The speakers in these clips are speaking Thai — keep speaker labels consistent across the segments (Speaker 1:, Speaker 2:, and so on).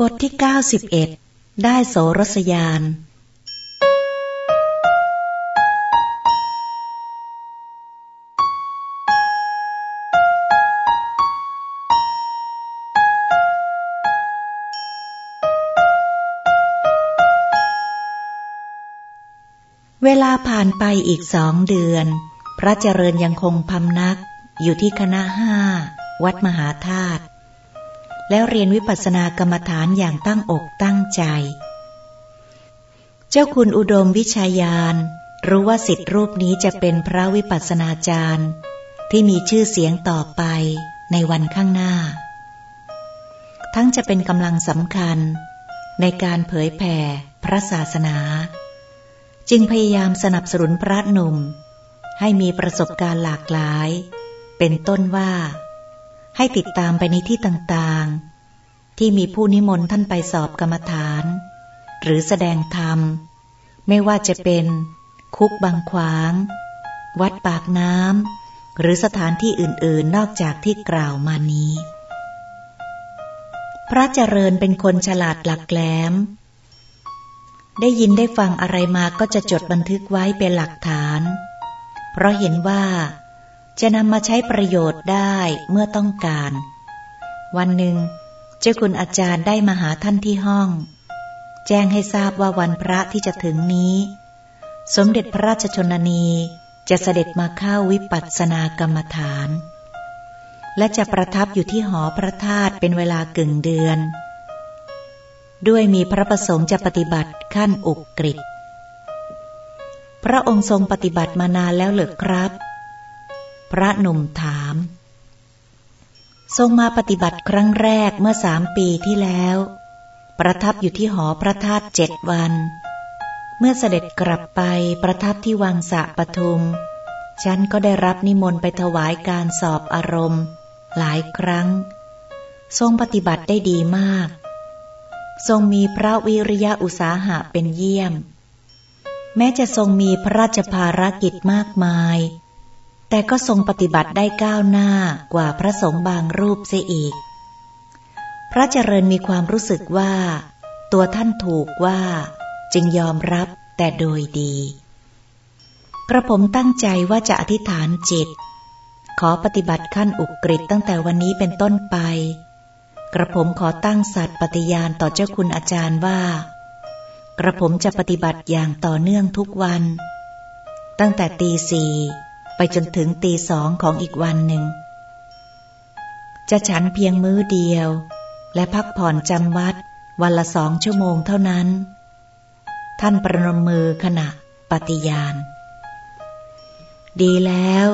Speaker 1: บทที่ 91 ได้โสรสยาน เวลาผ่านไปอีกสองเดือน พระเจริญยังคงพำนักอยู่ที่คณะห้า วัดมหาธาตุ แล้วเรียนวิปัสสนากรรมฐานอย่างตั้งอกตั้งใจ เจ้าคุณอุดมวิชายาน รู้ว่าสิทธิรูปนี้จะเป็นพระวิปัสสนาจารย์ ที่มีชื่อเสียงต่อไปในวันข้างหน้า ทั้งจะเป็นกำลังสำคัญในการเผยแผ่พระศาสนา จึงพยายามสนับสนุนพระหนุ่ม ให้มีประสบการณ์หลากหลาย เป็นต้นว่า ให้ติดตามไปในที่ต่างๆ ที่มีผู้นิมนต์ท่านไปสอบกรรมฐาน หรือแสดงธรรม ไม่ว่าจะเป็น คุกบางขวาง วัดปากน้ำ หรือสถานที่อื่นๆนอกจากที่กล่าวมานี้ พระเจริญเป็นคนฉลาดหลักแหลม ได้ยินได้ฟังอะไรมาก็จะจดบันทึกไว้เป็นหลักฐาน เพราะเห็นว่า จะนำมาใช้ประโยชน์ได้เมื่อต้องการ วันหนึ่ง เจ้าคุณอาจารย์ได้มาหาท่านที่ห้อง แจ้งให้ทราบว่าวันพระที่จะถึงนี้ สมเด็จพระราชชนนีจะเสด็จมาเข้าวิปัสสนากรรมฐาน และจะประทับอยู่ที่หอพระธาตุเป็นเวลากึ่งเดือน ด้วยมีพระประสงค์จะปฏิบัติขั้นอุกฤษพระองค์ทรงปฏิบัติมานานแล้วเหรือครับ พระหนุ่มถาม ทรงมาปฏิบัติครั้งแรกเมื่อสามปีที่แล้ว ประทับอยู่ที่หอพระธาตุเจ็ดวัน เมื่อเสด็จกลับไปประทับที่วังสะปทุม ฉันก็ได้รับนิมนต์ไปถวายการสอบอารมณ์ หลายครั้ง ทรงปฏิบัติได้ดีมาก ทรงมีพระวิริยะอุตสาหะเป็นเยี่ยม แม้จะทรงมีพระราชภารกิจมากมาย แต่ก็ทรงปฏิบัติได้ก้าวหน้ากว่าพระสงฆ์บางรูปเสียอีก พระเจริญมีความรู้สึกว่า ตัวท่านถูกว่า จึงยอมรับแต่โดยดี กระผมตั้งใจว่าจะอธิษฐานจิต ขอปฏิบัติขั้นอุกฤษตั้งแต่วันนี้เป็นต้นไป กระผมขอตั้งสัตว์ปฏิญาณต่อเจ้าคุณอาจารย์ว่า กระผมจะปฏิบัติอย่างต่อเนื่องทุกวัน ตั้งแต่ตีสี่ ไปจนถึงตีสองของอีกวันหนึ่ง จะฉันเพียงมื้อเดียว และพักผ่อนจำวัดวันละสองชั่วโมงเท่านั้น ท่านประนมมือขณะปฏิญาณ ดีแล้ว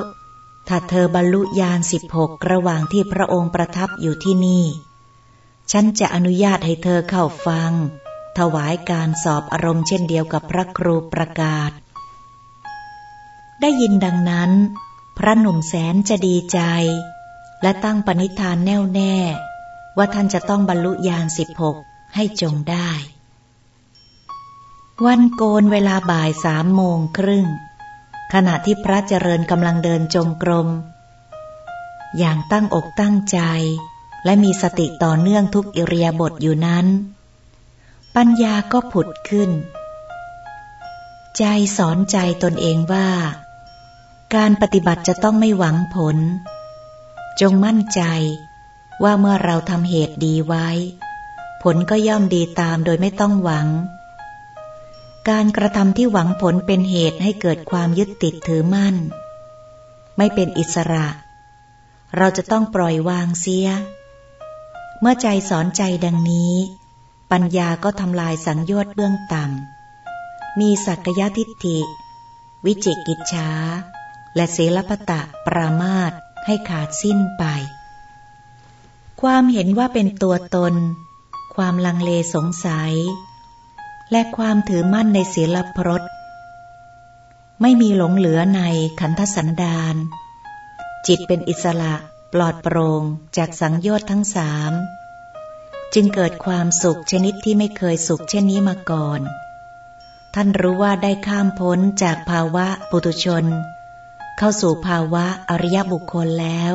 Speaker 1: ถ้าเธอบรรลุญาณสิบหกระหว่างที่พระองค์ประทับอยู่ที่นี่ ฉันจะอนุญาตให้เธอเข้าฟัง ถวายการสอบอารมณ์เช่นเดียวกับพระครูประกาศ ได้ยินดังนั้น พระหนุ่มแสนจะดีใจ และตั้งปณิธานแน่วแน่ ว่าท่านจะต้องบรรลุญาณสิบหกให้จงได้ วันโกนเวลาบ่ายสามโมงครึ่ง ขณะที่พระเจริญกำลังเดินจงกรม อย่างตั้งอกตั้งใจ และมีสติต่อเนื่องทุกอิริยาบถอยู่นั้น ปัญญาก็ผุดขึ้นใจสอนใจตนเองว่า การปฏิบัติจะต้องไม่หวังผล จงมั่นใจว่าเมื่อเราทำเหตุดีไว้ ผลก็ย่อมดีตามโดยไม่ต้องหวัง การกระทำที่หวังผลเป็นเหตุให้เกิดความยึดติดถือมั่น ไม่เป็นอิสระ เราจะต้องปล่อยวางเสีย เมื่อใจสอนใจดังนี้ ปัญญาก็ทำลายสังโยชน์เบื้องต่ำมีสักยะทิฏฐิ วิจิกิจฉา และศีลปตะปรามาตให้ขาดสิ้นไป ความเห็นว่าเป็นตัวตน ความลังเลสงสัย และความถือมั่นในศีลพรตไม่มีหลงเหลือในขันธสันดานจิตเป็นอิสระปลอดโปร่งจากสังโยชน์ทั้งสามจึงเกิดความสุขชนิดที่ไม่เคยสุขเช่นนี้มาก่อน ท่านรู้ว่าได้ข้ามพ้นจากภาวะปุตุชน เข้าสู่ภาวะอริยบุคคลแล้ว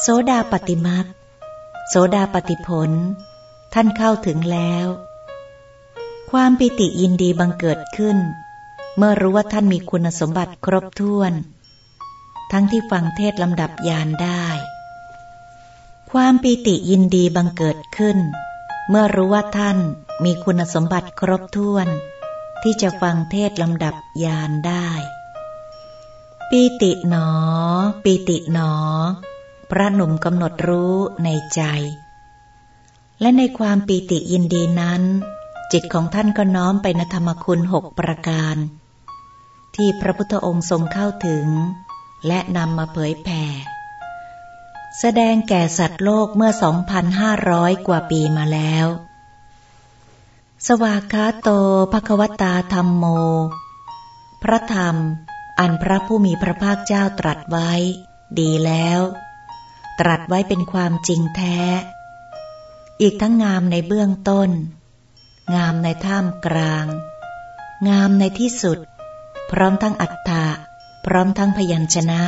Speaker 1: โสดาปฏิมักโสดาปฏิผล ท่านเข้าถึงแล้ว ความปิติยินดีบังเกิดขึ้น เมื่อรู้ว่าท่านมีคุณสมบัติครบถ้วน ทั้งที่ฟังเทศลำดับยานได้ ความปิติยินดีบังเกิดขึ้น เมื่อรู้ว่าท่านมีคุณสมบัติครบถ้วน ที่จะฟังเทศลำดับยานได้ ปีติหนอ ปีติหนอ พระหนุ่มกำหนดรู้ในใจ และในความปีติยินดีนั้น จิตของท่านก็น้อมไปนธรรมคุณหกประการ ที่พระพุทธองค์ทรงเข้าถึง และนำมาเผยแผ่ แสดงแก่สัตว์โลกเมื่อ 2,500 กว่าปีมาแล้ว สวากาโตภควตาธรรมโม พระธรรม อันพระผู้มีพระภาคเจ้าตรัสไว้ ดีแล้ว ตรัสไว้เป็นความจริงแท้ อีกทั้งงามในเบื้องต้น งามในท่ามกลาง งามในที่สุด พร้อมทั้งอัตถะพร้อมทั้งพยัญชนะ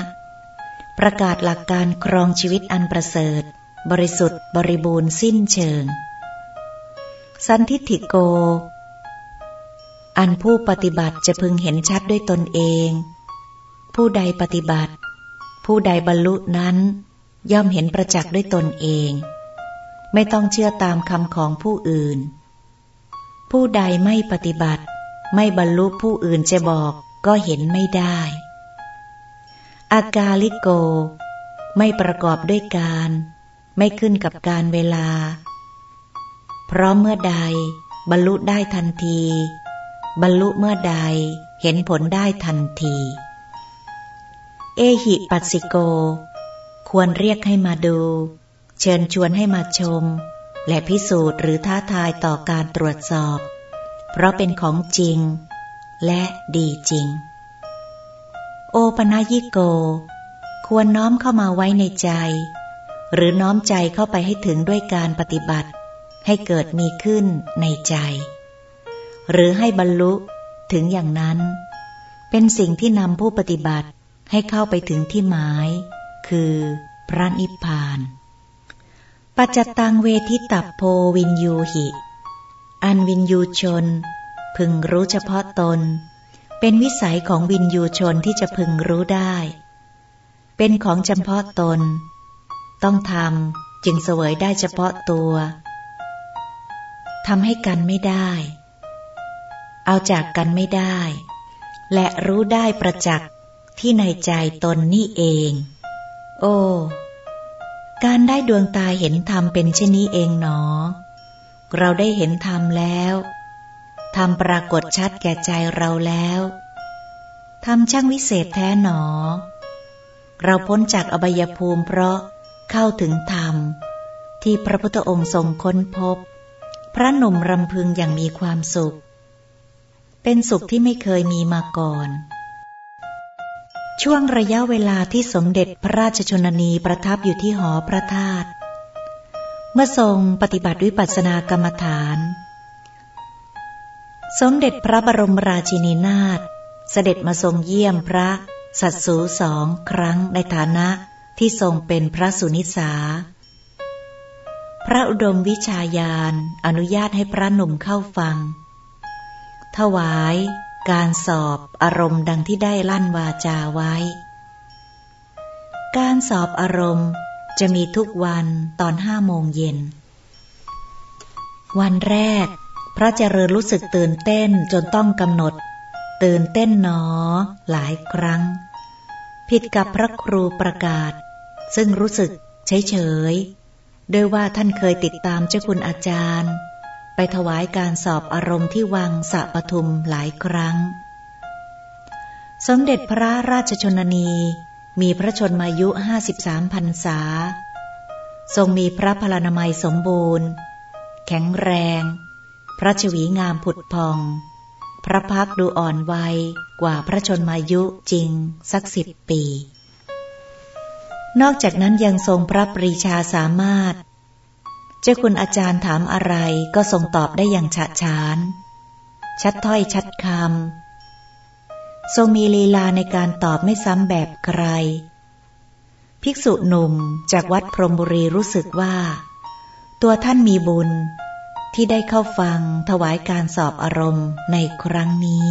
Speaker 1: ประกาศหลักการครองชีวิตอันประเสริฐ บริสุทธิ์บริบูรณ์สิ้นเชิง สันทิฐิโก อันผู้ปฏิบัติจะพึงเห็นชัดด้วยตนเอง ผู้ใดปฏิบัติ ผู้ใดบรรลุนั้น ย่อมเห็นประจักษ์ด้วยตนเอง ไม่ต้องเชื่อตามคำของผู้อื่น ผู้ใดไม่ปฏิบัติ ไม่บรรลุผู้อื่นจะบอกก็เห็นไม่ได้ อากาลิโก ไม่ประกอบด้วยการ ไม่ขึ้นกับการเวลา เพราะเมื่อใดบรรลุได้ทันที บรรลุเมื่อใดเห็นผลได้ทันที เอหิปัสสิโก ควรเรียกให้มาดู เชิญชวนให้มาชม และพิสูจน์หรือท้าทายต่อการตรวจสอบ เพราะเป็นของจริง และดีจริง โอปนายิโก ควรน้อมเข้ามาไว้ในใจ หรือน้อมใจเข้าไปให้ถึงด้วยการปฏิบัติ ให้เกิดมีขึ้นในใจ หรือให้บรรลุถึงอย่างนั้น เป็นสิ่งที่นำผู้ปฏิบัติ ให้เข้าไปถึงที่หมาย คือพระนิพพาน ปัจจตังเวทิตับโพวินยูหิ อันวินยูชน พึงรู้เฉพาะตน เป็นวิสัยของวินยูชนที่จะพึงรู้ได้ เป็นของเฉพาะตน ต้องทำจึงเสวยได้เฉพาะตัวทำให้กันไม่ได้ เอาจากกันไม่ได้ และรู้ได้ประจักษ์ ที่ในใจตนนี่เอง โอ้การได้ดวงตาเห็นธรรมเป็นเช่นนี้เองหนอ เราได้เห็นธรรมแล้วธรรมปรากฏชัดแก่ใจเราแล้วธรรมช่างวิเศษแท้หนอ เราพ้นจากอบายภูมิเพราะเข้าถึงธรรม ที่พระพุทธองค์ทรงค้นพบ พระหนุ่มรำพึงอย่างมีความสุข เป็นสุขที่ไม่เคยมีมาก่อน ช่วงระยะเวลาที่สมเด็จพระราชชนนีประทับอยู่ที่หอพระธาตุเมื่อทรงปฏิบัติวิปัสสนากรรมฐาน สมเด็จพระบรมราชินีนาถเสด็จมาทรงเยี่ยมพระสัตสูสองครั้งในฐานะที่ทรงเป็นพระสุนิสา พระอุดมวิชาญาณอนุญาตให้พระหนุ่มเข้าฟัง ถวาย การสอบอารมณ์ดังที่ได้ลั่นวาจาไว้ การสอบอารมณ์จะมีทุกวันตอนห้าโมงเย็น วันแรก พระเจริญรู้สึกตื่นเต้นจนต้องกำหนด ตื่นเต้นหนอ หลายครั้ง ผิดกับพระครูประกาศ ซึ่งรู้สึกเฉยเฉยโดยว่าท่านเคยติดตามเจ้าคุณอาจารย์ ไปถวายการสอบอารมณ์ที่วังสะปทุมหลายครั้ง สมเด็จพระราชชนนี มีพระชนมายุห้าสิบสามพรรษา ทรงมีพระพลานามัยสมบูรณ์ แข็งแรง พระชวีงามผุดพอง พระพักดูอ่อนวัยกว่าพระชนมายุจริงสักสิบปี นอกจากนั้นยังทรงพระปรีชาสามารถ จ้าคุณอาจารย์ถามอะไรก็ทรงตอบได้อย่างฉะฉาน ชัดถ้อยชัดคำ ทรงมีลีลาในการตอบไม่ซ้ำแบบใคร ภิกษุหนุ่มจากวัดพรมบุรีรู้สึกว่า ตัวท่านมีบุญที่ได้เข้าฟังถวายการสอบอารมณ์ในครั้งนี้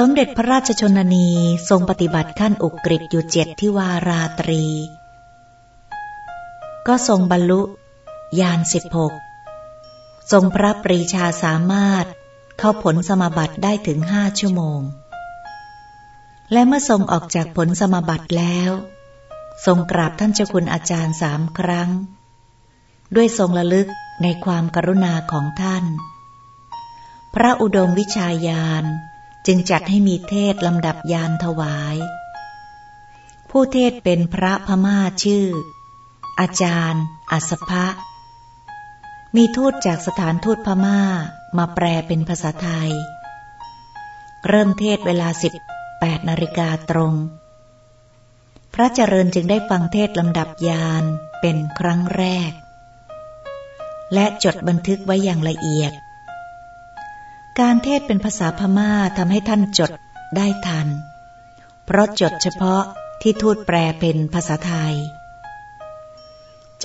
Speaker 1: สมเด็จพระราชชนนีทรงปฏิบัติขั้นอุกฤษอยู่เจ็ดที่วาราตรี ก็ทรงบรรลุยานสิบหกทรงพระปรีชาสามารถเข้าผลสมบัติได้ถึงห้าชั่วโมง และเมื่อทรงออกจากผลสมบัติแล้ว ทรงกราบท่านเจ้าคุณอาจารย์สามครั้ง ด้วยทรงระลึกในความกรุณาของท่าน พระอุดมวิชายาน จึงจัดให้มีเทศลำดับยานถวาย ผู้เทศเป็นพระพม่าชื่อ อาจารย์อัสภะมีทูตจากสถานทูตพม่ามาแปลเป็นภาษาไทย เริ่มเทศเวลาสิบแปดนาฬิกาตรง พระเจริญจึงได้ฟังเทศลำดับยานเป็นครั้งแรก และจดบันทึกไว้อย่างละเอียด การเทศเป็นภาษาพม่าทำให้ท่านจดได้ทัน เพราะจดเฉพาะที่ทูตแปลเป็นภาษาไทย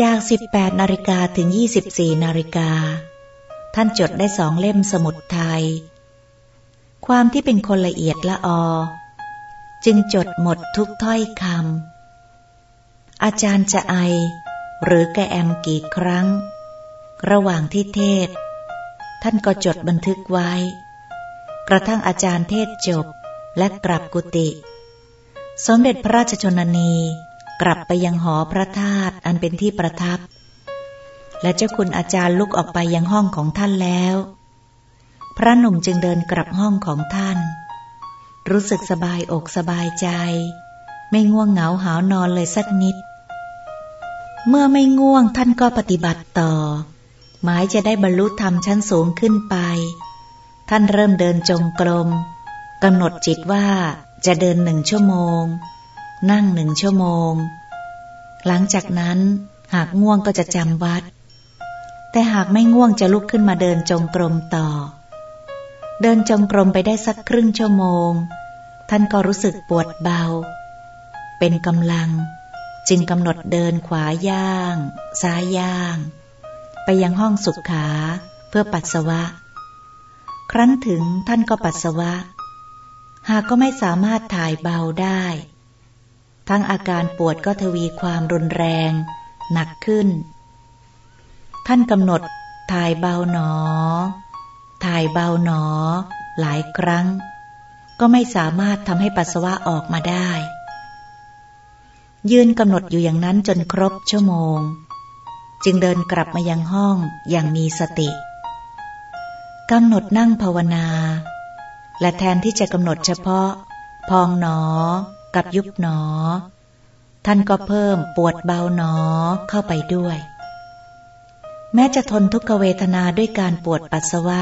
Speaker 1: จาก 18 นาฬิกาถึง 24 นาฬิกา ท่านจดได้สองเล่มสมุดไทย ความที่เป็นคนละเอียดละออ จึงจดหมดทุกถ้อยคำอาจารย์จะไอ หรือแกแอมกี่ครั้ง ระหว่างที่เทศ ท่านก็จดบันทึกไว้ กระทั่งอาจารย์เทศจบและกลับกุฏิสมเด็จพระราชชนนีกลับไปยังหอพระธาตุอันเป็นที่ประทับ และเจ้าคุณอาจารย์ลุกออกไปยังห้องของท่านแล้ว พระหนุ่มจึงเดินกลับห้องของท่าน รู้สึกสบายอกสบายใจ ไม่ง่วงเหงาหานอนเลยสักนิด เมื่อไม่ง่วงท่านก็ปฏิบัติต่อ หมายจะได้บรรลุธรรมชั้นสูงขึ้นไป ท่านเริ่มเดินจงกรมกำหนดจิตว่าจะเดินหนึ่งชั่วโมง นั่งหนึ่งชั่วโมง หลังจากนั้นหากง่วงก็จะจำวัด แต่หากไม่ง่วงจะลุกขึ้นมาเดินจงกรมต่อ เดินจงกรมไปได้สักครึ่งชั่วโมง ท่านก็รู้สึกปวดเบา เป็นกำลัง จึงกำหนดเดินขวาย่าง ซ้ายย่าง ไปยังห้องสุขขา เพื่อปัสสาวะ ครั้นถึงท่านก็ปัสสาวะ หากก็ไม่สามารถถ่ายเบาได้ ทั้งอาการปวดก็ทวีความรุนแรง หนักขึ้น ท่านกำหนดถ่ายเบาหนอ ถ่ายเบาหนอ หลายครั้ง ก็ไม่สามารถทำให้ปัสสาวะออกมาได้ ยืนกำหนดอยู่อย่างนั้นจนครบชั่วโมง จึงเดินกลับมายังห้องอย่างมีสติกำหนดนั่งภาวนา และแทนที่จะกำหนดเฉพาะ พองหนอ กับยุบหนอ ท่านก็เพิ่มปวดเบาหนอเข้าไปด้วย แม้จะทนทุกขเวทนาด้วยการปวดปัสสาวะ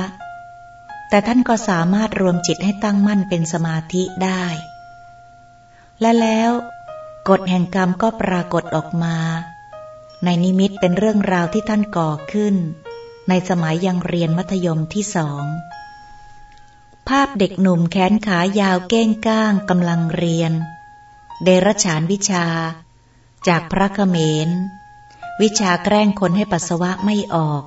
Speaker 1: แต่ท่านก็สามารถรวมจิตให้ตั้งมั่นเป็นสมาธิได้ และแล้ว กฎแห่งกรรมก็ปรากฏออกมา ในนิมิตเป็นเรื่องราวที่ท่านก่อขึ้น ในสมัยยังเรียนมัธยมที่สอง ภาพเด็กหนุ่มแขนขายาวเก้งก้างกำลังเรียน เดรฉานวิชา จากพระเขมร วิชาแกล้งคนให้ปัสสาวะไม่ออก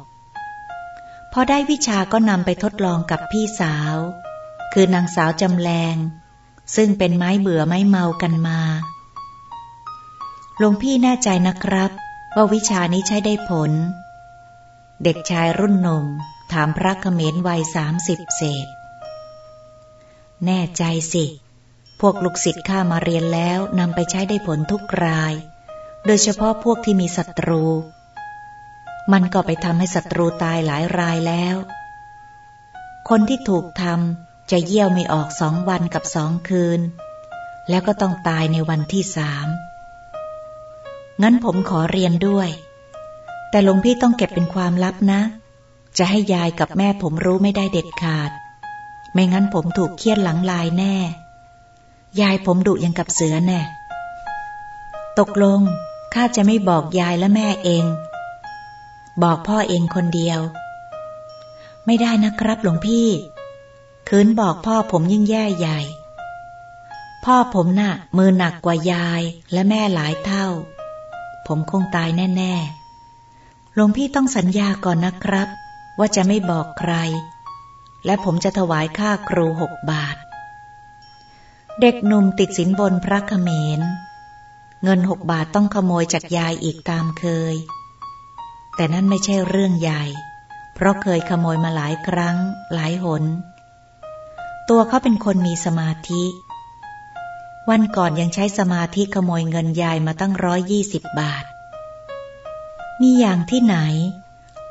Speaker 1: พอได้วิชาก็นำไปทดลองกับพี่สาว คือนางสาวจำแรง ซึ่งเป็นไม้เบื่อไม้เมากันมาหลวงพี่แน่ใจนะครับ ว่าวิชานี้ใช้ได้ผล เด็กชายรุ่นหนุ่มถามพระเขมรวัยสามสิบเศษ แน่ใจสิ พวกลูกศิษย์ข้ามาเรียนแล้วนำไปใช้ได้ผลทุกราย โดยเฉพาะพวกที่มีศัตรู มันก็ไปทำให้ศัตรูตายหลายรายแล้ว คนที่ถูกทำจะเยี่ยวไม่ออกสองวันกับสองคืน แล้วก็ต้องตายในวันที่สาม งั้นผมขอเรียนด้วย แต่หลวงพี่ต้องเก็บเป็นความลับนะ จะให้ยายกับแม่ผมรู้ไม่ได้เด็ดขาด ไม่งั้นผมถูกเคียนหลังลายแน่ ยายผมดุยังกับเสือแน่ ตกลงข้าจะไม่บอกยายและแม่เอง บอกพ่อเองคนเดียว ไม่ได้นะครับหลวงพี่คืคืนบอกพ่อผมยิ่งแย่ใหญ่ พ่อผมนะ่ะมือหนักกว่ายายและแม่หลายเท่า ผมคงตายแน่ๆหลวงพี่ต้องสัญญาก่อนนะครับ ว่าจะไม่บอกใคร และผมจะถวายค่าครูหกบาท เด็กหนุ่มติดสินบนพระเขมร เงินหกบาทต้องขโมยจากยายอีกตามเคย แต่นั่นไม่ใช่เรื่องใหญ่ เพราะเคยขโมยมาหลายครั้งหลายหน ตัวเขาเป็นคนมีสมาธิ วันก่อนยังใช้สมาธิขโมยเงินยายมาตั้งร้อยยี่สิบบาท มีอย่างที่ไหน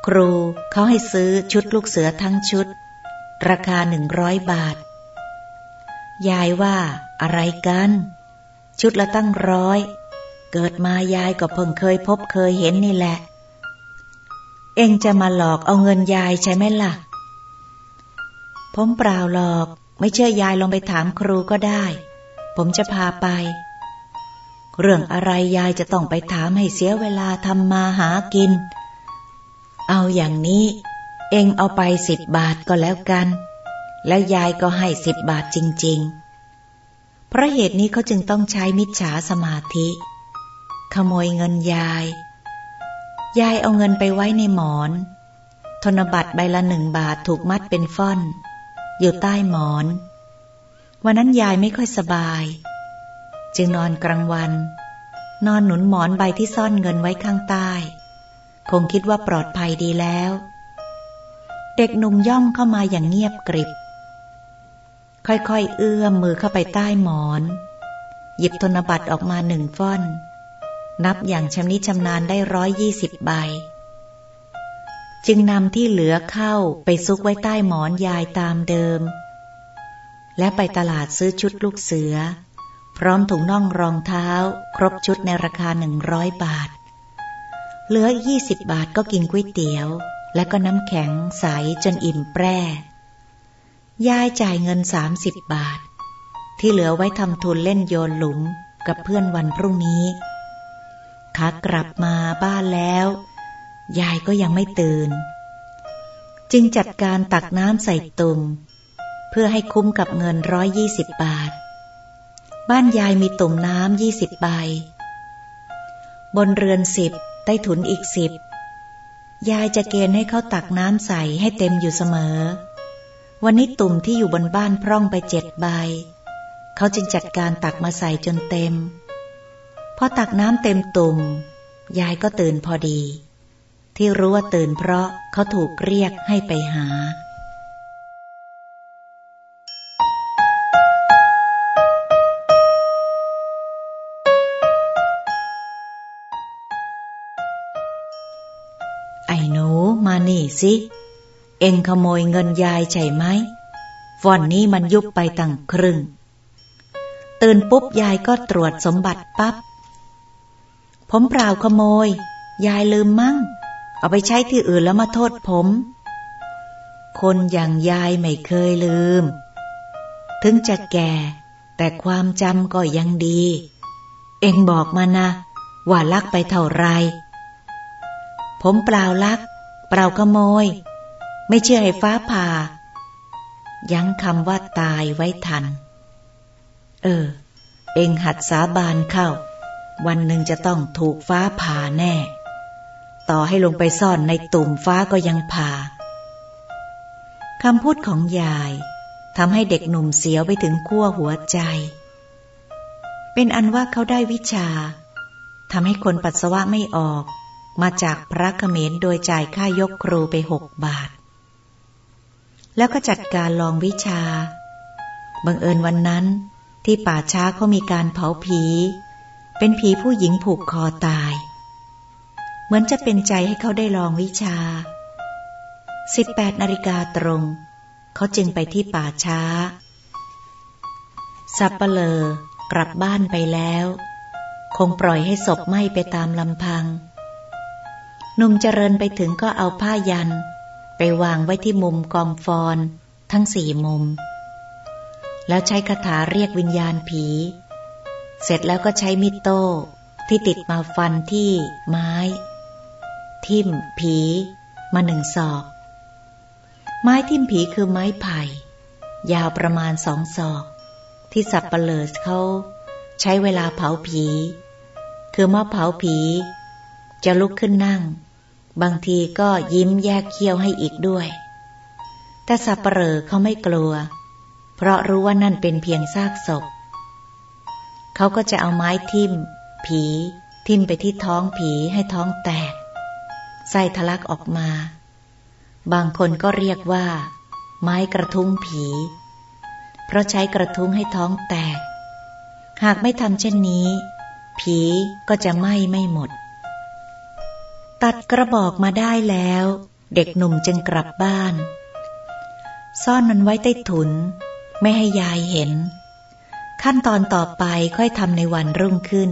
Speaker 1: ครูเขาให้ซื้อชุดลูกเสือทั้งชุด ราคาหนึ่งร้อยบาท ยายว่าอะไรกัน ชุดละตั้งร้อย เกิดมายายก็เพิ่งเคยพบเคยเห็นนี่แหละ เองจะมาหลอกเอาเงินยายใช่ไหมล่ะ ผมเปล่าหลอก ไม่เชื่อยายลองไปถามครูก็ได้ ผมจะพาไป เรื่องอะไรยายจะต้องไปถามให้เสียเวลาทำมาหากิน เอาอย่างนี้ เองเอาไปสิบบาทก็แล้วกัน แล้วยายก็ให้สิบบาทจริง ๆ เพราะเหตุนี้เขาจึงต้องใช้มิจฉาสมาธิ ขโมยเงินยาย ยายเอาเงินไปไว้ในหมอน ธนบัตรใบละหนึ่งบาทถูกมัดเป็นฟ่อน อยู่ใต้หมอน วันนั้นยายไม่ค่อยสบาย จึงนอนกลางวัน นอนหนุนหมอนใบที่ซ่อนเงินไว้ข้างใต้ คงคิดว่าปลอดภัยดีแล้ว เด็กหนุ่มย่องเข้ามาอย่างเงียบกริบ ค่อยๆ เอื้อมมือเข้าไปใต้หมอน หยิบธนบัตรออกมาหนึ่งฟ่อน นับอย่างชำนิชำนาญได้ร้อยยี่สิบใบ จึงนำที่เหลือเข้าไปซุกไว้ใต้หมอนยายตามเดิม และไปตลาดซื้อชุดลูกเสือ พร้อมถุงน่องรองเท้า ครบชุดในราคาหนึ่งร้อยบาท เหลือยี่สิบบาทก็กินก๋วยเตี๋ยว และก็น้ำแข็งใสจนอิ่มแปร่ยายจ่ายเงินสามสิบบาท ที่เหลือไว้ทำทุนเล่นโยนหลุมกับเพื่อนวันพรุ่งนี้ขากลับมาบ้านแล้ว ยายก็ยังไม่ตื่น จึงจัดการตักน้ำใส่ตุ่ม พื่อให้คุ้มกับเงินร้อยยี่สิบบาท บ้านยายมีตุ่มน้ำยี่สิบใบ บนเรือนสิบใต้ถุนอีกสิบ ยายจะเกณฑ์ให้เขาตักน้ำใส่ให้เต็มอยู่เสมอ วันนี้ตุ่มที่อยู่บนบ้านพร่องไปเจ็ดใบ เขาจึงจัดการตักมาใส่จนเต็ม พอตักน้ำเต็มตุ่ม ยายก็ตื่นพอดี ที่รู้ว่าตื่นเพราะเขาถูกเรียกให้ไปหา สิ เอ็งขโมยเงินยายใช่ไหมฟอนนี้มันยุบไปตั้งครึ่ง ตื่นปุ๊บยายก็ตรวจสมบัติปับ๊บ ผมเปล่าขโมย ยายลืมมั่ง เอาไปใช้ที่อื่นแล้วมาโทษผม คนอย่างยายไม่เคยลืม ถึงจะแก่ แต่ความจำก็ยังดี เอ็งบอกมานะ ว่าลักไปเท่าไร ผมเปล่าลัก เปล่าขโมย ไม่เชื่อให้ฟ้าผ่า ยั้งคำว่าตายไว้ทัน เออ เองหัดสาบานเข้า วันหนึ่งจะต้องถูกฟ้าผ่าแน่ ต่อให้ลงไปซ่อนในตุ่มฟ้าก็ยังผ่าคำพูดของยายทำให้เด็กหนุ่มเสียวไปถึงขั้วหัวใจ เป็นอันว่าเขาได้วิชาทำให้คนปัสสาวะไม่ออก มาจากพระเขมรโดยจ่ายค่ายกครูไปหกบาท แล้วก็จัดการลองวิชา บังเอิญวันนั้นที่ป่าช้าเขามีการเผาผี เป็นผีผู้หญิงผูกคอตาย เหมือนจะเป็นใจให้เขาได้ลองวิชา 18นาฬิกาตรง เขาจึงไปที่ป่าช้า สับเปลอกลับบ้านไปแล้ว คงปล่อยให้ศพไหม้ไปตามลำพัง หนุ่มเจริญไปถึงก็เอาผ้ายัน ไปวางไว้ที่มุมกองฟอน ทั้งสี่มุม แล้วใช้คาถาเรียกวิญญาณผี เสร็จแล้วก็ใช้มิดโต้ที่ติดมาฟันที่ไม้ ทิ่มผีมาหนึ่งศอก ไม้ทิ่มผีคือไม้ไผ่ ยาวประมาณสองศอก ที่สับปะเลอเขาใช้เวลาเผาผี คือเมื่อเผาผี จะลุกขึ้นนั่ง บางทีก็ยิ้มแยกเคี้ยวให้อีกด้วย แต่สับปเลอเขาไม่กลัว เพราะรู้ว่านั่นเป็นเพียงซากศพ เขาก็จะเอาไม้ทิ่ม ผี ทิ่มไปที่ท้องผีให้ท้องแตก ไส้ทะลักออกมา บางคนก็เรียกว่า ไม้กระทุ้งผี เพราะใช้กระทุ้งให้ท้องแตก หากไม่ทำเช่นนี้ ผีก็จะไหม้ไม่หมด ตัดกระบอกมาได้แล้ว เด็กหนุ่มจึงกลับบ้าน ซ่อนมันไว้ใต้ถุน ไม่ให้ยายเห็น ขั้นตอนต่อไปค่อยทำในวันรุ่งขึ้น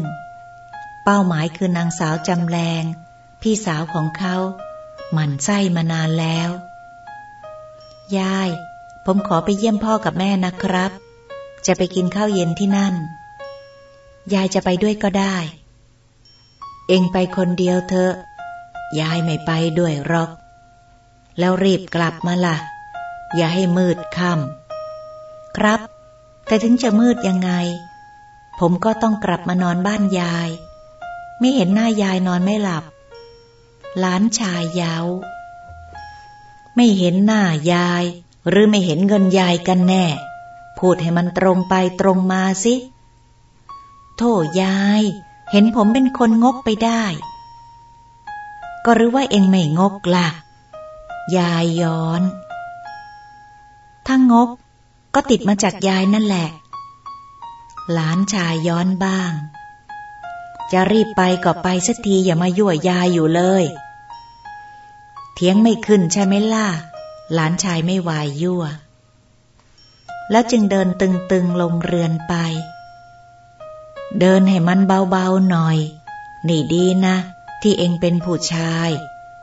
Speaker 1: เป้าหมายคือนางสาวจำแรง พี่สาวของเขา หมั่นไส้มานานแล้ว ยาย ผมขอไปเยี่ยมพ่อกับแม่นะครับ จะไปกินข้าวเย็นที่นั่น ยายจะไปด้วยก็ได้ เองไปคนเดียวเถอะ ยายไม่ไปด้วยหรอก แล้วรีบกลับมาละ่ะ อย่าให้มืดค่ำครับ แต่ถึงจะมืดยังไง ผมก็ต้องกลับมานอนบ้านยาย ไม่เห็นหน้ายายนอนไม่หลับ หลานชายเย้าไม่เห็นหน้ายาย หรือไม่เห็นเงินยายกันแน่ พูดให้มันตรงไปตรงมาสิ โธ่ยาย เห็นผมเป็นคนงกไปได้ ก็หรือว่าเองไม่งกละ่ะ ยายย้อน ถ้างกก็ติดมาจากยายนั่นแหละ หลานชายย้อนบ้าง จะรีบไปก็ไปสักทีอย่ามายั่วยายอยู่เลย เถียงไม่ขึ้นใช่ไหมล่ะ หลานชายไม่วายยั่ว แล้วจึงเดินตึงๆลงเรือนไป เดินให้มันเบาๆหน่อย นี่ดีนะ ที่เองเป็นผู้ชาย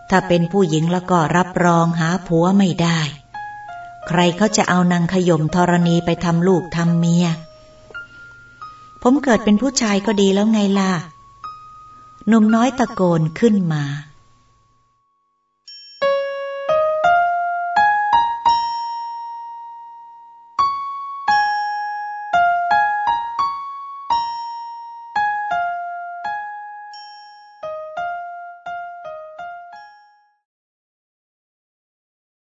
Speaker 1: ถ้าเป็นผู้หญิงแล้วก็รับรองหาผัวไม่ได้ ใครเขาจะเอานางขยมธรณีไปทำลูกทำเมีย ผมเกิดเป็นผู้ชายก็ดีแล้วไงล่ะหนุ่มน้อยตะโกนขึ้นมา